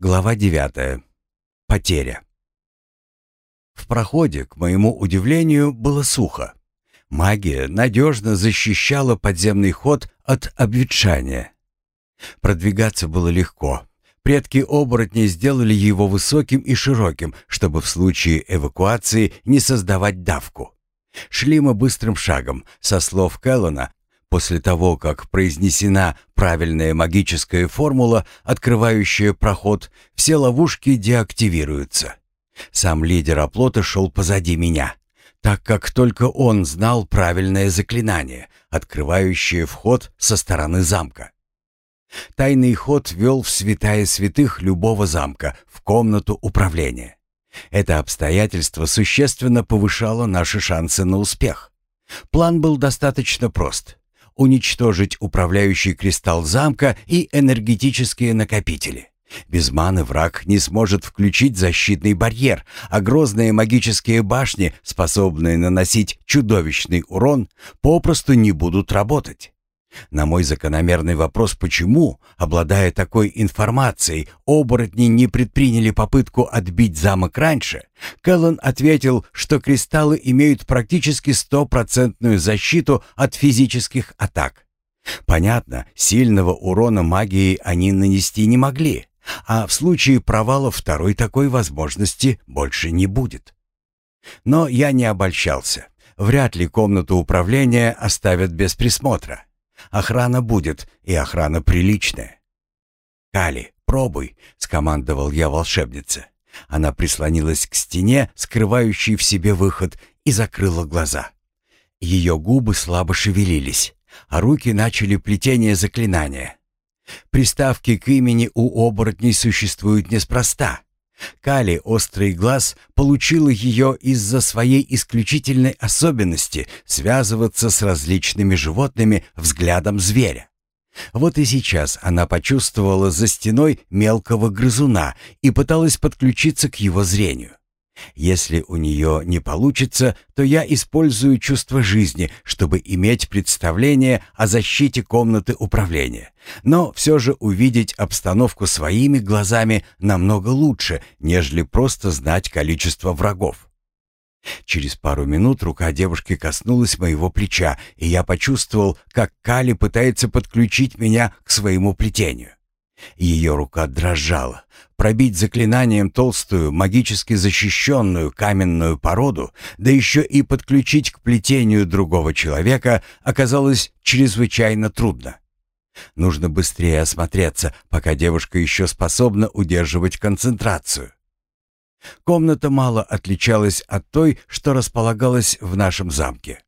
Глава 9. Потеря. В проходе, к моему удивлению, было сухо. Магия надежно защищала подземный ход от обветшания. Продвигаться было легко. Предки оборотней сделали его высоким и широким, чтобы в случае эвакуации не создавать давку. Шли мы быстрым шагом. Со слов Келлона, После того, как произнесена правильная магическая формула, открывающая проход, все ловушки деактивируются. Сам лидер оплота шел позади меня, так как только он знал правильное заклинание, открывающее вход со стороны замка. Тайный ход вел в святая святых любого замка, в комнату управления. Это обстоятельство существенно повышало наши шансы на успех. План был достаточно прост уничтожить управляющий кристалл замка и энергетические накопители. Без маны враг не сможет включить защитный барьер, а грозные магические башни, способные наносить чудовищный урон, попросту не будут работать. На мой закономерный вопрос «почему?», обладая такой информацией, оборотни не предприняли попытку отбить замок раньше, Кэллен ответил, что кристаллы имеют практически стопроцентную защиту от физических атак. Понятно, сильного урона магией они нанести не могли, а в случае провала второй такой возможности больше не будет. Но я не обольщался. Вряд ли комнату управления оставят без присмотра. Охрана будет, и охрана приличная. «Кали, пробуй», — скомандовал я волшебнице. Она прислонилась к стене, скрывающей в себе выход, и закрыла глаза. Ее губы слабо шевелились, а руки начали плетение заклинания. Приставки к имени у оборотней существуют неспроста. Кали, острый глаз, получила ее из-за своей исключительной особенности связываться с различными животными взглядом зверя. Вот и сейчас она почувствовала за стеной мелкого грызуна и пыталась подключиться к его зрению. Если у нее не получится, то я использую чувство жизни, чтобы иметь представление о защите комнаты управления. Но все же увидеть обстановку своими глазами намного лучше, нежели просто знать количество врагов. Через пару минут рука девушки коснулась моего плеча, и я почувствовал, как Кали пытается подключить меня к своему плетению. Ее рука дрожала. Пробить заклинанием толстую, магически защищенную каменную породу, да еще и подключить к плетению другого человека, оказалось чрезвычайно трудно. Нужно быстрее осмотреться, пока девушка еще способна удерживать концентрацию. Комната мало отличалась от той, что располагалась в нашем замке.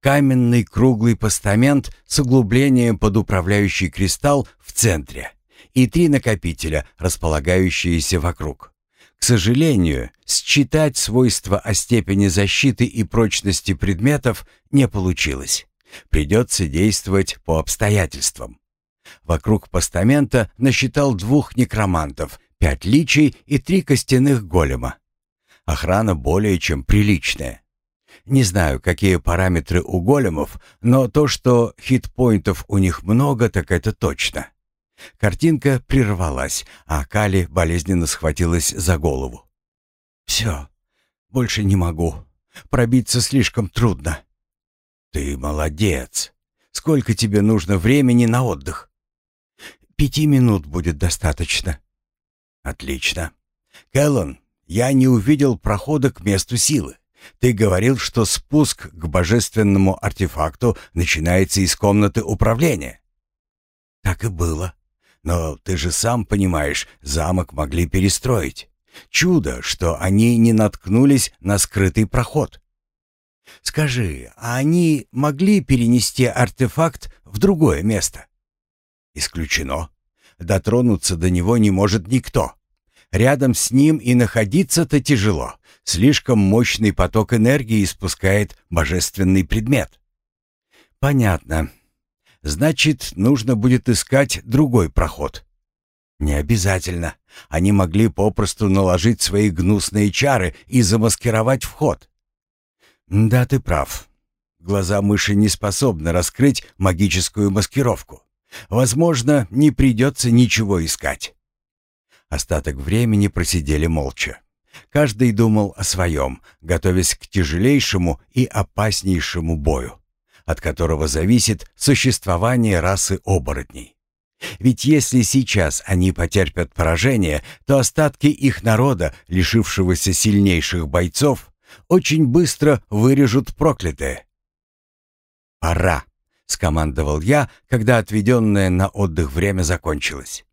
Каменный круглый постамент с углублением под управляющий кристалл в центре и три накопителя, располагающиеся вокруг. К сожалению, считать свойства о степени защиты и прочности предметов не получилось. Придется действовать по обстоятельствам. Вокруг постамента насчитал двух некромантов, пять личей и три костяных голема. Охрана более чем приличная. Не знаю, какие параметры у големов, но то, что хитпоинтов у них много, так это точно. Картинка прервалась, а Кали болезненно схватилась за голову. «Все, больше не могу. Пробиться слишком трудно». «Ты молодец. Сколько тебе нужно времени на отдых?» «Пяти минут будет достаточно». «Отлично. Кэллон, я не увидел прохода к месту силы. Ты говорил, что спуск к божественному артефакту начинается из комнаты управления». «Так и было. Но ты же сам понимаешь, замок могли перестроить. Чудо, что они не наткнулись на скрытый проход. Скажи, а они могли перенести артефакт в другое место? Исключено. Дотронуться до него не может никто. Рядом с ним и находиться-то тяжело. Слишком мощный поток энергии испускает божественный предмет. Понятно. Значит, нужно будет искать другой проход. Не обязательно. Они могли попросту наложить свои гнусные чары и замаскировать вход. Да, ты прав. Глаза мыши не способны раскрыть магическую маскировку. Возможно, не придется ничего искать. Остаток времени просидели молча. Каждый думал о своем, готовясь к тяжелейшему и опаснейшему бою, от которого зависит существование расы оборотней. Ведь если сейчас они потерпят поражение, то остатки их народа, лишившегося сильнейших бойцов, очень быстро вырежут проклятые. «Пора», — скомандовал я, когда отведенное на отдых время закончилось.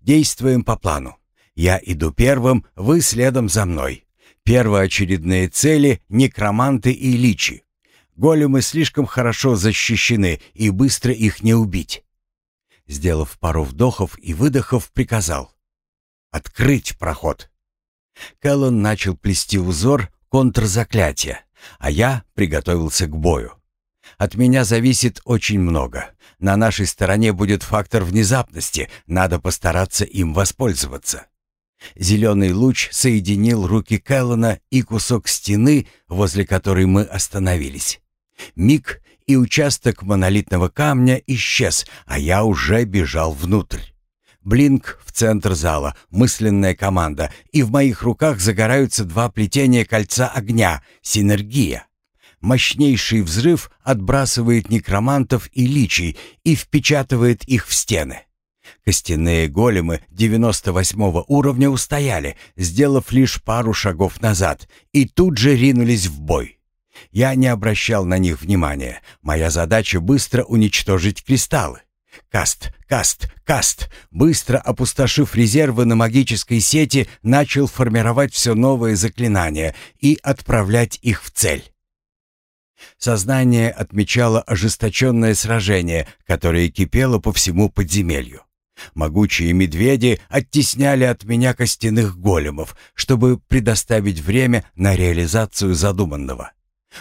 «Действуем по плану. Я иду первым, вы следом за мной. Первоочередные цели — некроманты и личи. Големы слишком хорошо защищены, и быстро их не убить. Сделав пару вдохов и выдохов, приказал. «Открыть проход!» Кэллон начал плести узор контрзаклятия, а я приготовился к бою. От меня зависит очень много. На нашей стороне будет фактор внезапности, надо постараться им воспользоваться. Зеленый луч соединил руки Кэллона и кусок стены, возле которой мы остановились. Миг, и участок монолитного камня исчез, а я уже бежал внутрь. Блинк в центр зала, мысленная команда, и в моих руках загораются два плетения кольца огня, синергия. Мощнейший взрыв отбрасывает некромантов и личий и впечатывает их в стены. Костяные големы 98 уровня устояли, сделав лишь пару шагов назад, и тут же ринулись в бой. Я не обращал на них внимания. Моя задача быстро уничтожить кристаллы. Каст, каст, каст. Быстро опустошив резервы на магической сети, начал формировать все новые заклинания и отправлять их в цель. Сознание отмечало ожесточенное сражение, которое кипело по всему подземелью. Могучие медведи оттесняли от меня костяных големов, чтобы предоставить время на реализацию задуманного.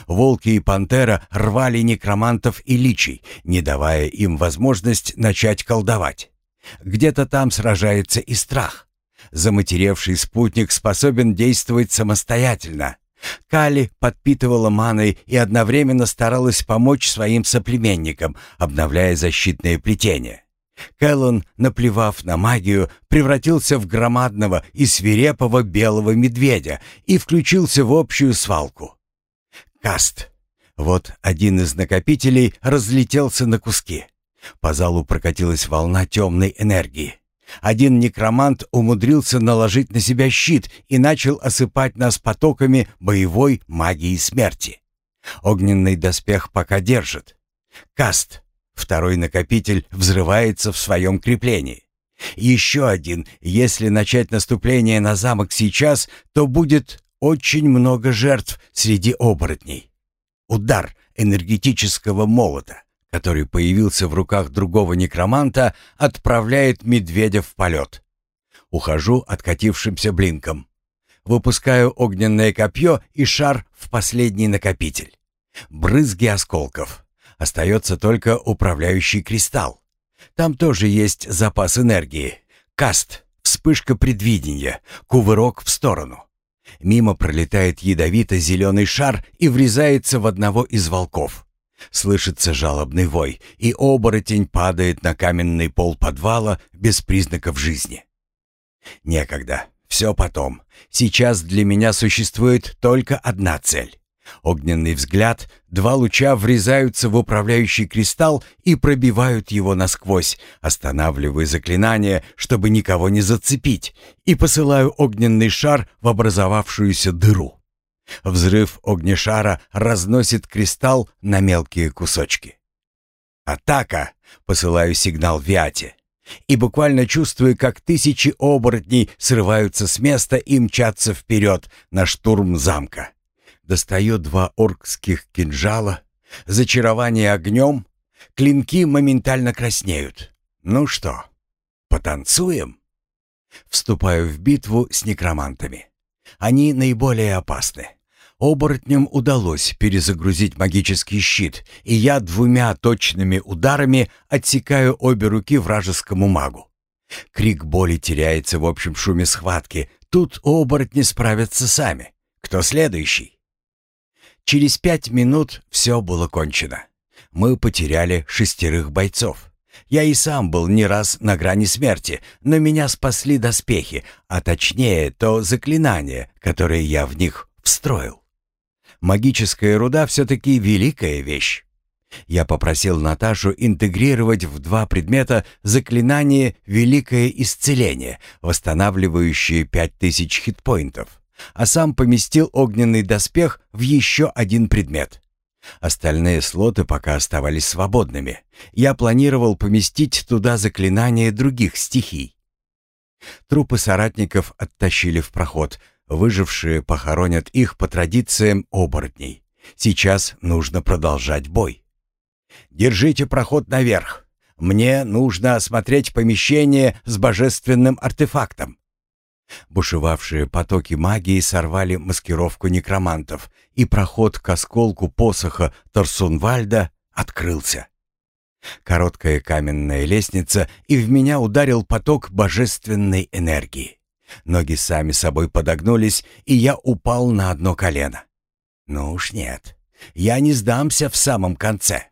Волки и пантера рвали некромантов и личий, не давая им возможность начать колдовать. Где-то там сражается и страх. Заматеревший спутник способен действовать самостоятельно. Кали подпитывала маной и одновременно старалась помочь своим соплеменникам, обновляя защитные плетения. Кэллон, наплевав на магию, превратился в громадного и свирепого белого медведя и включился в общую свалку. Каст. Вот один из накопителей разлетелся на куски. По залу прокатилась волна темной энергии. Один некромант умудрился наложить на себя щит и начал осыпать нас потоками боевой магии смерти. Огненный доспех пока держит. Каст. Второй накопитель взрывается в своем креплении. Еще один. Если начать наступление на замок сейчас, то будет очень много жертв среди оборотней. Удар энергетического молота, который появился в руках другого некроманта, отправляет медведя в полет. Ухожу откатившимся блинком. Выпускаю огненное копье и шар в последний накопитель. Брызги осколков. Остается только управляющий кристалл. Там тоже есть запас энергии. Каст, вспышка предвидения, кувырок в сторону. Мимо пролетает ядовито-зеленый шар и врезается в одного из волков. Слышится жалобный вой, и оборотень падает на каменный пол подвала без признаков жизни. Некогда, все потом. Сейчас для меня существует только одна цель Огненный взгляд, два луча врезаются в управляющий кристалл и пробивают его насквозь, останавливаю заклинание, чтобы никого не зацепить, и посылаю огненный шар в образовавшуюся дыру. Взрыв огнешара разносит кристалл на мелкие кусочки. «Атака!» — посылаю сигнал Виате. И буквально чувствую, как тысячи оборотней срываются с места и мчатся вперед на штурм замка достаю два оркских кинжала, зачарование огнем, клинки моментально краснеют. Ну что, потанцуем? Вступаю в битву с некромантами. Они наиболее опасны. Оборотням удалось перезагрузить магический щит, и я двумя точными ударами отсекаю обе руки вражескому магу. Крик боли теряется в общем шуме схватки. Тут оборотни справятся сами. Кто следующий? Через пять минут все было кончено. Мы потеряли шестерых бойцов. Я и сам был не раз на грани смерти, но меня спасли доспехи, а точнее то заклинание, которое я в них встроил. Магическая руда все-таки великая вещь. Я попросил Наташу интегрировать в два предмета заклинание «Великое исцеление», восстанавливающее 5000 хитпоинтов, а сам поместил огненный доспех в еще один предмет. Остальные слоты пока оставались свободными. Я планировал поместить туда заклинания других стихий. Трупы соратников оттащили в проход. Выжившие похоронят их по традициям оборотней. Сейчас нужно продолжать бой. «Держите проход наверх. Мне нужно осмотреть помещение с божественным артефактом. Бушевавшие потоки магии сорвали маскировку некромантов, и проход к осколку посоха Торсунвальда открылся. Короткая каменная лестница, и в меня ударил поток божественной энергии. Ноги сами собой подогнулись, и я упал на одно колено. Ну уж нет, я не сдамся в самом конце.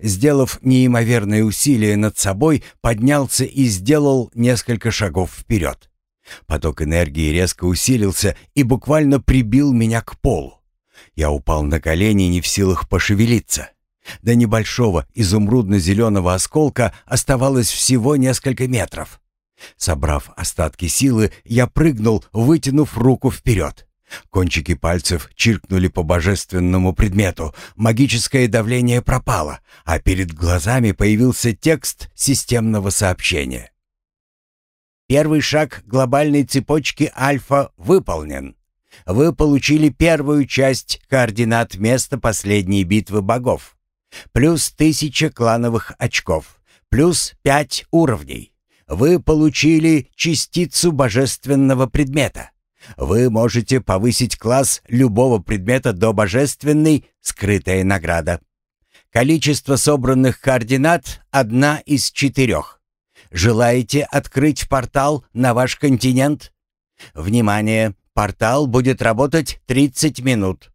Сделав неимоверное усилие над собой, поднялся и сделал несколько шагов вперед. Поток энергии резко усилился и буквально прибил меня к полу. Я упал на колени, не в силах пошевелиться. До небольшого изумрудно-зеленого осколка оставалось всего несколько метров. Собрав остатки силы, я прыгнул, вытянув руку вперед. Кончики пальцев чиркнули по божественному предмету, магическое давление пропало, а перед глазами появился текст системного сообщения. Первый шаг глобальной цепочки Альфа выполнен. Вы получили первую часть координат места последней битвы богов. Плюс тысяча клановых очков. Плюс пять уровней. Вы получили частицу божественного предмета. Вы можете повысить класс любого предмета до божественной «Скрытая награда». Количество собранных координат — одна из четырех. Желаете открыть портал на ваш континент? Внимание! Портал будет работать 30 минут.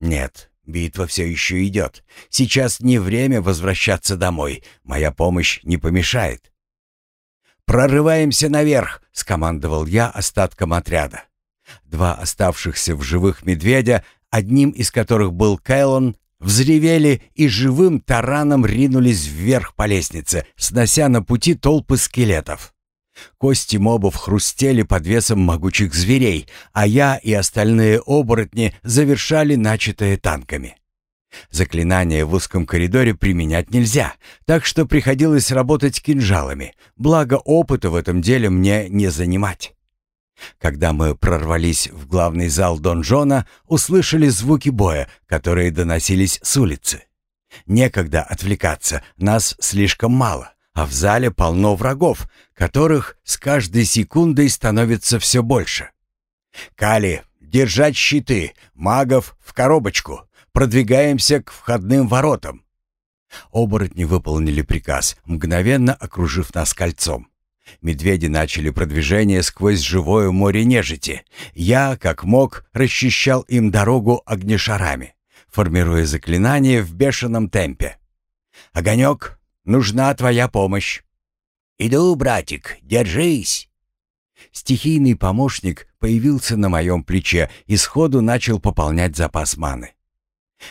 Нет, битва все еще идет. Сейчас не время возвращаться домой. Моя помощь не помешает. «Прорываемся наверх!» — скомандовал я остатком отряда. Два оставшихся в живых медведя, одним из которых был Кэллон, взревели и живым тараном ринулись вверх по лестнице, снося на пути толпы скелетов. Кости мобов хрустели под весом могучих зверей, а я и остальные оборотни завершали начатое танками. Заклинания в узком коридоре применять нельзя, так что приходилось работать кинжалами, благо опыта в этом деле мне не занимать. Когда мы прорвались в главный зал донжона, услышали звуки боя, которые доносились с улицы. Некогда отвлекаться, нас слишком мало, а в зале полно врагов, которых с каждой секундой становится все больше. «Кали, держать щиты, магов в коробочку, продвигаемся к входным воротам». Оборотни выполнили приказ, мгновенно окружив нас кольцом. Медведи начали продвижение сквозь живое море нежити. Я, как мог, расчищал им дорогу огнешарами, формируя заклинание в бешеном темпе. «Огонек, нужна твоя помощь!» «Иду, братик, держись!» Стихийный помощник появился на моем плече и сходу начал пополнять запас маны.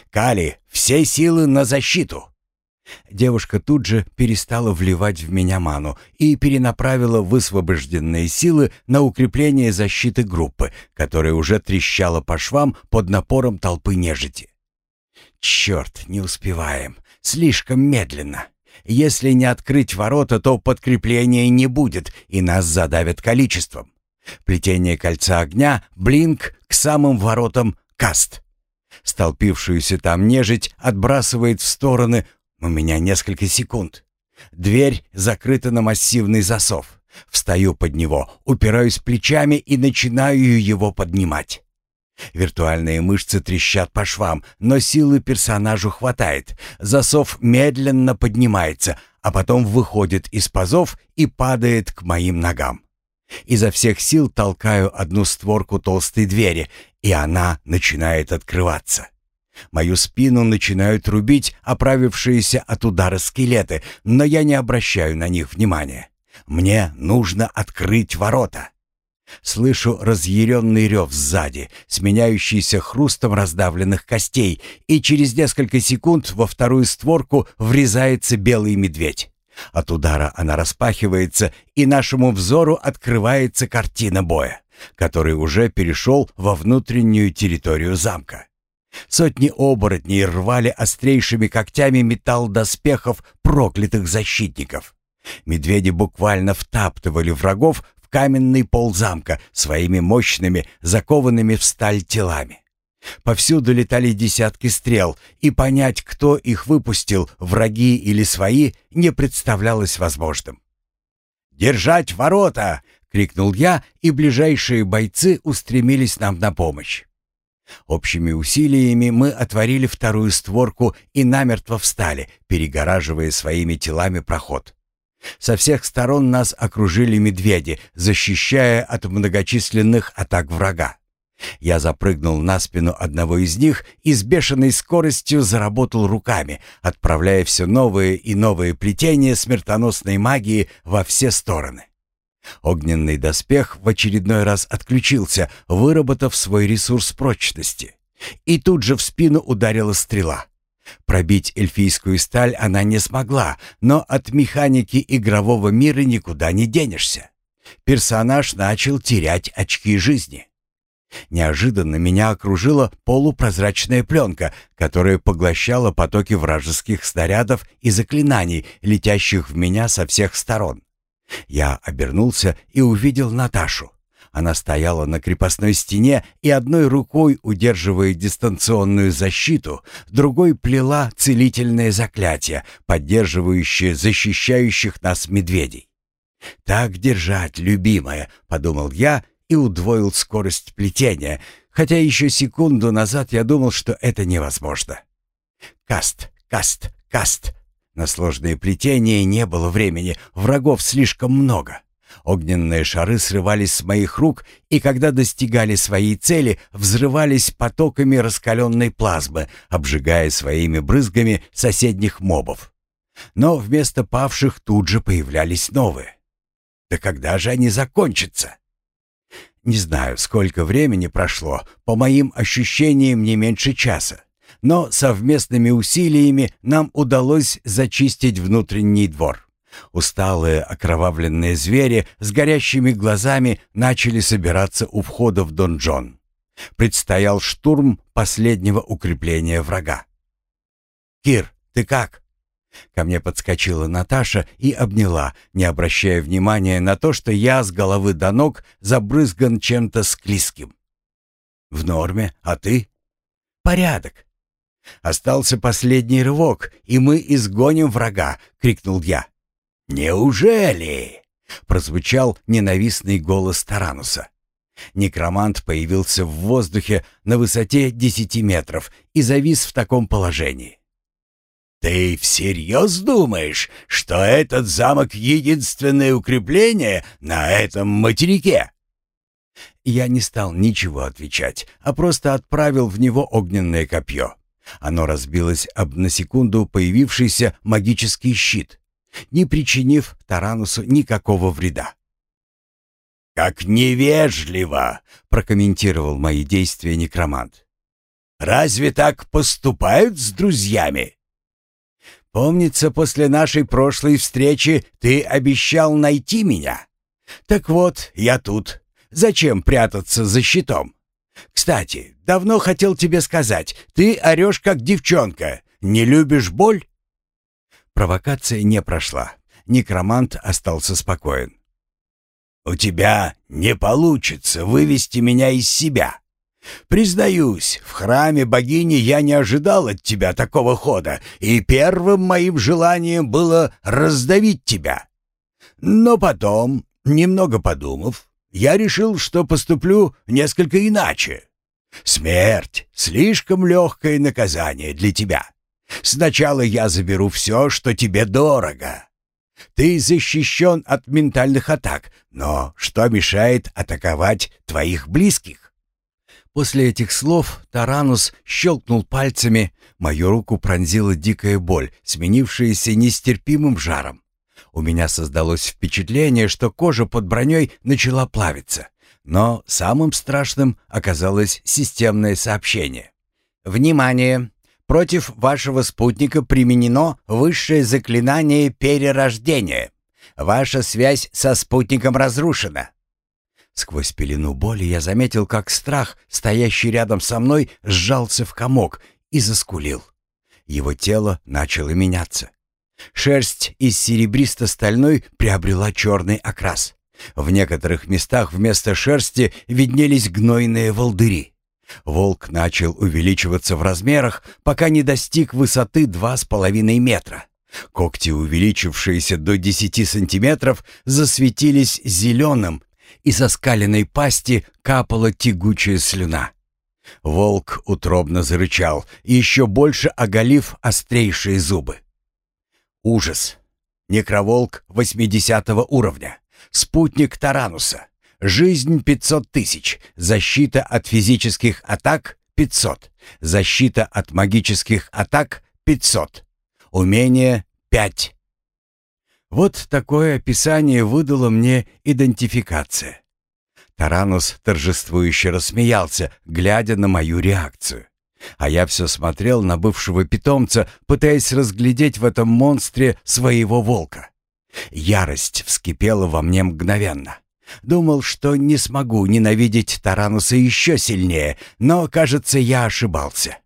«Кали, все силы на защиту!» Девушка тут же перестала вливать в меня ману и перенаправила высвобожденные силы на укрепление защиты группы, которая уже трещала по швам под напором толпы нежити. «Черт, не успеваем. Слишком медленно. Если не открыть ворота, то подкрепления не будет, и нас задавят количеством. Плетение кольца огня, блинк к самым воротам, каст». Столпившуюся там нежить отбрасывает в стороны у меня несколько секунд. Дверь закрыта на массивный засов. Встаю под него, упираюсь плечами и начинаю его поднимать. Виртуальные мышцы трещат по швам, но силы персонажу хватает. Засов медленно поднимается, а потом выходит из пазов и падает к моим ногам. Изо всех сил толкаю одну створку толстой двери, и она начинает открываться. Мою спину начинают рубить оправившиеся от удара скелеты, но я не обращаю на них внимания. Мне нужно открыть ворота. Слышу разъяренный рев сзади, сменяющийся хрустом раздавленных костей, и через несколько секунд во вторую створку врезается белый медведь. От удара она распахивается, и нашему взору открывается картина боя, который уже перешел во внутреннюю территорию замка. Сотни оборотней рвали острейшими когтями металл доспехов проклятых защитников. Медведи буквально втаптывали врагов в каменный пол замка своими мощными, закованными в сталь телами. Повсюду летали десятки стрел, и понять, кто их выпустил, враги или свои, не представлялось возможным. «Держать ворота!» — крикнул я, и ближайшие бойцы устремились нам на помощь. Общими усилиями мы отворили вторую створку и намертво встали, перегораживая своими телами проход. Со всех сторон нас окружили медведи, защищая от многочисленных атак врага. Я запрыгнул на спину одного из них и с бешеной скоростью заработал руками, отправляя все новые и новые плетения смертоносной магии во все стороны. Огненный доспех в очередной раз отключился, выработав свой ресурс прочности. И тут же в спину ударила стрела. Пробить эльфийскую сталь она не смогла, но от механики игрового мира никуда не денешься. Персонаж начал терять очки жизни. Неожиданно меня окружила полупрозрачная пленка, которая поглощала потоки вражеских снарядов и заклинаний, летящих в меня со всех сторон. Я обернулся и увидел Наташу. Она стояла на крепостной стене и одной рукой, удерживая дистанционную защиту, другой плела целительное заклятие, поддерживающее защищающих нас медведей. «Так держать, любимая», — подумал я и удвоил скорость плетения, хотя еще секунду назад я думал, что это невозможно. «Каст, каст, каст», на сложные плетения не было времени, врагов слишком много. Огненные шары срывались с моих рук, и когда достигали своей цели, взрывались потоками раскаленной плазмы, обжигая своими брызгами соседних мобов. Но вместо павших тут же появлялись новые. Да когда же они закончатся? Не знаю, сколько времени прошло, по моим ощущениям не меньше часа но совместными усилиями нам удалось зачистить внутренний двор. Усталые окровавленные звери с горящими глазами начали собираться у входа в донжон. Предстоял штурм последнего укрепления врага. «Кир, ты как?» Ко мне подскочила Наташа и обняла, не обращая внимания на то, что я с головы до ног забрызган чем-то склизким. «В норме, а ты?» «Порядок. Остался последний рывок, и мы изгоним врага!» — крикнул я. «Неужели?» — прозвучал ненавистный голос Тарануса. Некромант появился в воздухе на высоте десяти метров и завис в таком положении. «Ты всерьез думаешь, что этот замок — единственное укрепление на этом материке?» Я не стал ничего отвечать, а просто отправил в него огненное копье. Оно разбилось об на секунду появившийся магический щит, не причинив Таранусу никакого вреда. «Как невежливо!» — прокомментировал мои действия некромант. «Разве так поступают с друзьями?» «Помнится, после нашей прошлой встречи ты обещал найти меня. Так вот, я тут. Зачем прятаться за щитом?» Кстати, давно хотел тебе сказать, ты орешь как девчонка. Не любишь боль?» Провокация не прошла. Некромант остался спокоен. «У тебя не получится вывести меня из себя. Признаюсь, в храме богини я не ожидал от тебя такого хода, и первым моим желанием было раздавить тебя. Но потом, немного подумав, я решил, что поступлю несколько иначе. Смерть — слишком легкое наказание для тебя. Сначала я заберу все, что тебе дорого. Ты защищен от ментальных атак, но что мешает атаковать твоих близких? После этих слов Таранус щелкнул пальцами, мою руку пронзила дикая боль, сменившаяся нестерпимым жаром. У меня создалось впечатление, что кожа под броней начала плавиться. Но самым страшным оказалось системное сообщение. «Внимание! Против вашего спутника применено высшее заклинание перерождения. Ваша связь со спутником разрушена. Сквозь пелену боли я заметил, как страх, стоящий рядом со мной, сжался в комок и заскулил. Его тело начало меняться. Шерсть из серебристо-стальной приобрела черный окрас. В некоторых местах вместо шерсти виднелись гнойные волдыри. Волк начал увеличиваться в размерах, пока не достиг высоты два с половиной метра. Когти, увеличившиеся до десяти сантиметров, засветились зеленым и со скаленной пасти капала тягучая слюна. Волк утробно зарычал, еще больше оголив острейшие зубы. Ужас. Некроволк 80 уровня. Спутник Тарануса. Жизнь 500 тысяч. Защита от физических атак 500. Защита от магических атак 500. Умение 5. Вот такое описание выдало мне идентификация. Таранус торжествующе рассмеялся, глядя на мою реакцию. А я все смотрел на бывшего питомца, пытаясь разглядеть в этом монстре своего волка. Ярость вскипела во мне мгновенно. Думал, что не смогу ненавидеть Тарануса еще сильнее, но, кажется, я ошибался.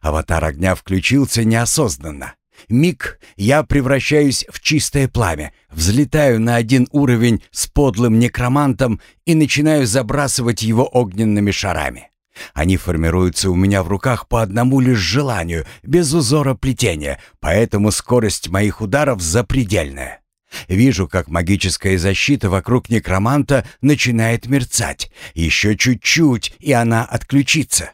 Аватар огня включился неосознанно. Миг я превращаюсь в чистое пламя, взлетаю на один уровень с подлым некромантом и начинаю забрасывать его огненными шарами. Они формируются у меня в руках по одному лишь желанию, без узора плетения, поэтому скорость моих ударов запредельная. Вижу, как магическая защита вокруг некроманта начинает мерцать. Еще чуть-чуть, и она отключится.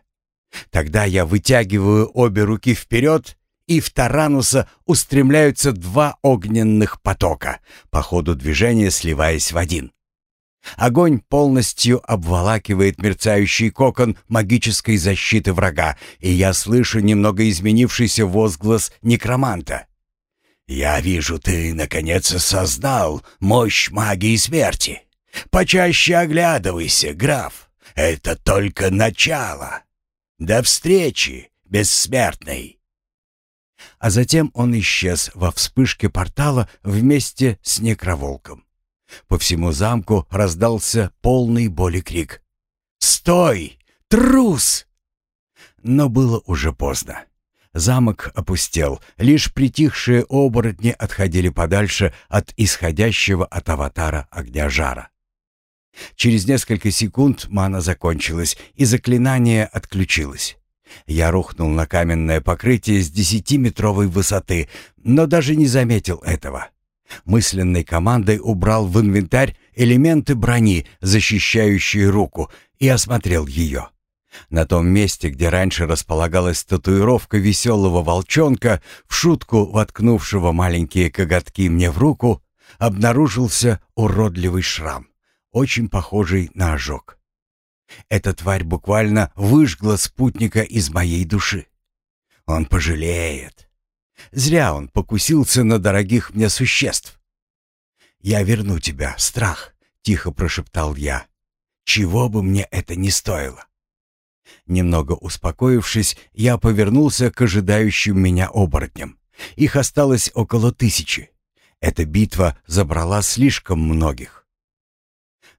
Тогда я вытягиваю обе руки вперед и в Тарануса устремляются два огненных потока, по ходу движения сливаясь в один. Огонь полностью обволакивает мерцающий кокон магической защиты врага, и я слышу немного изменившийся возглас некроманта. «Я вижу, ты, наконец, осознал мощь магии смерти. Почаще оглядывайся, граф. Это только начало. До встречи, бессмертный!» а затем он исчез во вспышке портала вместе с некроволком. По всему замку раздался полный боли крик. «Стой! Трус!» Но было уже поздно. Замок опустел, лишь притихшие оборотни отходили подальше от исходящего от аватара огня жара. Через несколько секунд мана закончилась, и заклинание отключилось. Я рухнул на каменное покрытие с десятиметровой высоты, но даже не заметил этого. Мысленной командой убрал в инвентарь элементы брони, защищающие руку, и осмотрел ее. На том месте, где раньше располагалась татуировка веселого волчонка, в шутку воткнувшего маленькие коготки мне в руку, обнаружился уродливый шрам, очень похожий на ожог. Эта тварь буквально выжгла спутника из моей души. Он пожалеет. Зря он покусился на дорогих мне существ. «Я верну тебя, страх», — тихо прошептал я. «Чего бы мне это ни стоило». Немного успокоившись, я повернулся к ожидающим меня оборотням. Их осталось около тысячи. Эта битва забрала слишком многих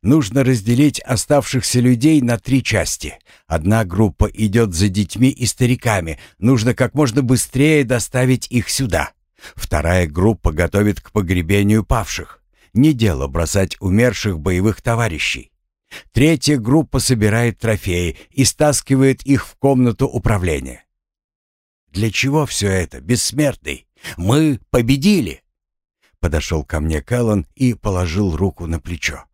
нужно разделить оставшихся людей на три части. Одна группа идет за детьми и стариками, нужно как можно быстрее доставить их сюда. Вторая группа готовит к погребению павших. Не дело бросать умерших боевых товарищей. Третья группа собирает трофеи и стаскивает их в комнату управления. «Для чего все это, бессмертный? Мы победили!» Подошел ко мне Кэллон и положил руку на плечо.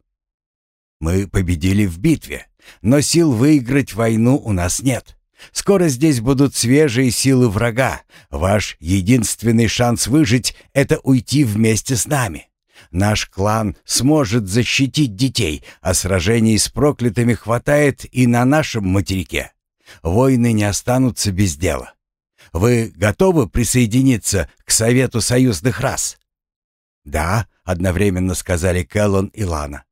Мы победили в битве, но сил выиграть войну у нас нет. Скоро здесь будут свежие силы врага. Ваш единственный шанс выжить — это уйти вместе с нами. Наш клан сможет защитить детей, а сражений с проклятыми хватает и на нашем материке. Войны не останутся без дела. Вы готовы присоединиться к Совету союзных рас?» «Да», — одновременно сказали Кэллон и Лана.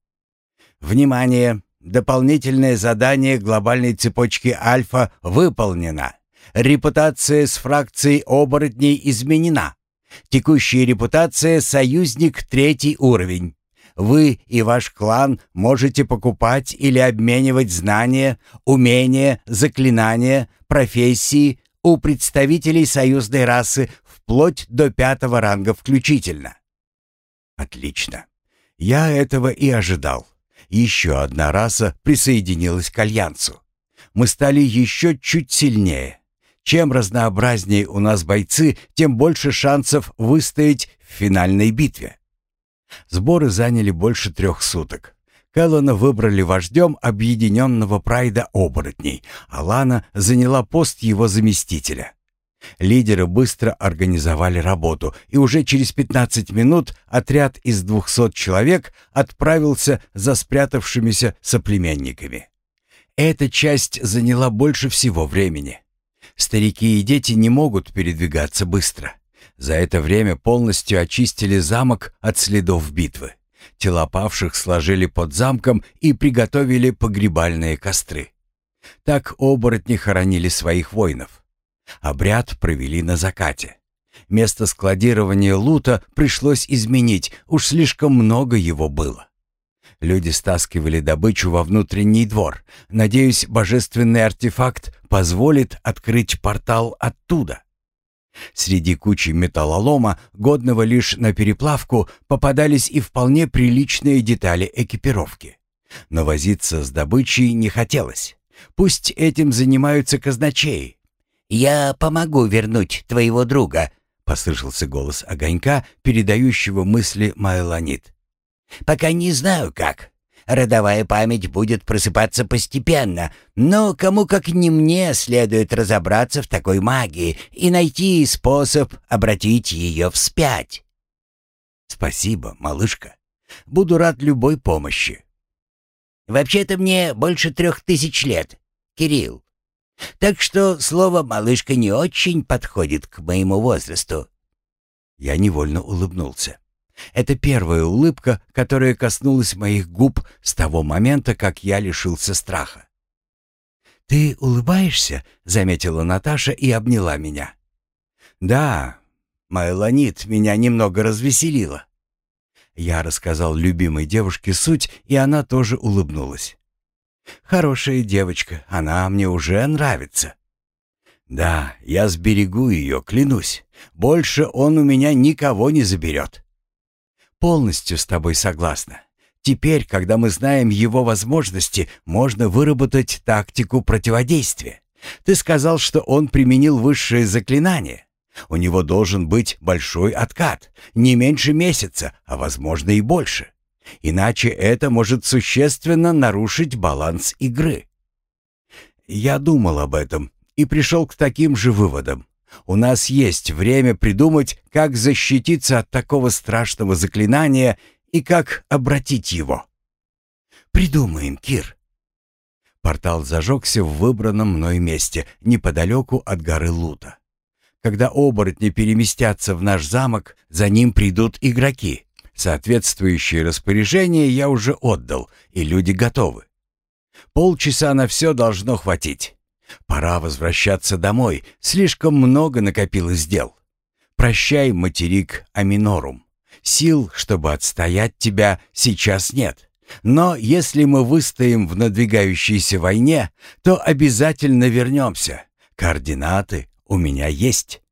«Внимание! Дополнительное задание глобальной цепочки Альфа выполнено. Репутация с фракцией оборотней изменена. Текущая репутация «Союзник третий уровень». Вы и ваш клан можете покупать или обменивать знания, умения, заклинания, профессии у представителей союзной расы вплоть до пятого ранга включительно. Отлично. Я этого и ожидал. Еще одна раса присоединилась к Альянсу. Мы стали еще чуть сильнее. Чем разнообразнее у нас бойцы, тем больше шансов выстоять в финальной битве. Сборы заняли больше трех суток. Кэллона выбрали вождем объединенного прайда оборотней, а Лана заняла пост его заместителя. Лидеры быстро организовали работу, и уже через 15 минут отряд из 200 человек отправился за спрятавшимися соплеменниками. Эта часть заняла больше всего времени. Старики и дети не могут передвигаться быстро. За это время полностью очистили замок от следов битвы. Тела павших сложили под замком и приготовили погребальные костры. Так оборотни хоронили своих воинов. Обряд провели на закате. Место складирования лута пришлось изменить, уж слишком много его было. Люди стаскивали добычу во внутренний двор. Надеюсь, божественный артефакт позволит открыть портал оттуда. Среди кучи металлолома, годного лишь на переплавку, попадались и вполне приличные детали экипировки. Но возиться с добычей не хотелось. Пусть этим занимаются казначеи. «Я помогу вернуть твоего друга», — послышался голос огонька, передающего мысли Майланит. Пока не знаю как. Родовая память будет просыпаться постепенно, но кому как не мне следует разобраться в такой магии и найти способ обратить ее вспять. Спасибо, малышка. Буду рад любой помощи. Вообще-то мне больше трех тысяч лет, Кирилл. Так что слово «малышка» не очень подходит к моему возрасту. Я невольно улыбнулся. Это первая улыбка, которая коснулась моих губ с того момента, как я лишился страха. «Ты улыбаешься?» — заметила Наташа и обняла меня. «Да, Майланит меня немного развеселила». Я рассказал любимой девушке суть, и она тоже улыбнулась. «Хорошая девочка, она мне уже нравится». «Да, я сберегу ее, клянусь. Больше он у меня никого не заберет» полностью с тобой согласна. Теперь, когда мы знаем его возможности, можно выработать тактику противодействия. Ты сказал, что он применил высшее заклинание. У него должен быть большой откат, не меньше месяца, а возможно и больше. Иначе это может существенно нарушить баланс игры. Я думал об этом и пришел к таким же выводам. У нас есть время придумать, как защититься от такого страшного заклинания и как обратить его. Придумаем, Кир. Портал зажегся в выбранном мной месте, неподалеку от горы Лута. Когда оборотни переместятся в наш замок, за ним придут игроки. Соответствующие распоряжения я уже отдал, и люди готовы. Полчаса на все должно хватить. Пора возвращаться домой, слишком много накопилось дел. Прощай, материк Аминорум. Сил, чтобы отстоять тебя, сейчас нет. Но если мы выстоим в надвигающейся войне, то обязательно вернемся. Координаты у меня есть.